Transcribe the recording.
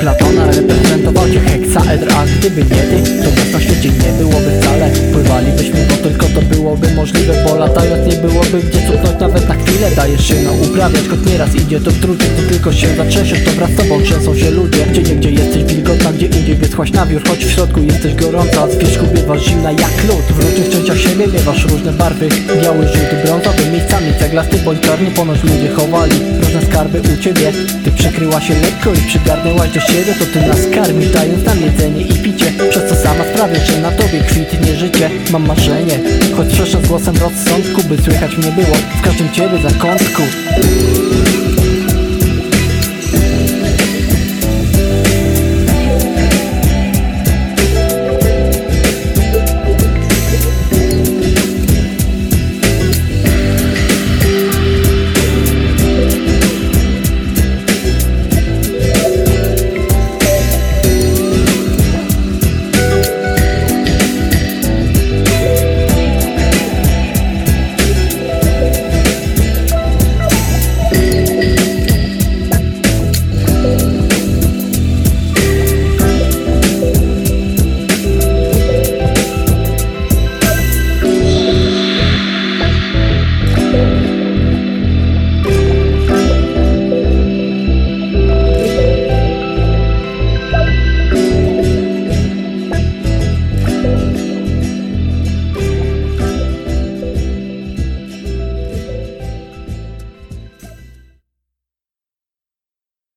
Platona reprezentował cię heksaedr A gdyby nie ty, to nas na świecie nie byłoby wcale. Pływalibyśmy, bo tylko to byłoby możliwe Bo latając nie byłoby gdzie cofnąć nawet na chwilę Dajesz się no uprawiać, choć nieraz idzie to w trudnie Ty tylko się zatrzęsiesz, to wraz z tobą trzęsą się ludzie wyschłaś na wiór Choć w środku jesteś gorąca, z wierzchu bywasz zimna jak lód. W różnych częściach siebie miewasz różne barwy. Biały, żółty, brązowy, miejscami ceglasty bądź czarny Ponoć ludzie chowali różne skarby u ciebie. Ty przykryła się lekko i przygarnęłaś do siebie To ty nas karmisz, dając nam jedzenie i picie. Przez co sama sprawiasz, że na tobie kwitnie życie. Mam marzenie, choć słyszę z głosem rozsądku By słychać mnie było. W każdym ciebie zakątku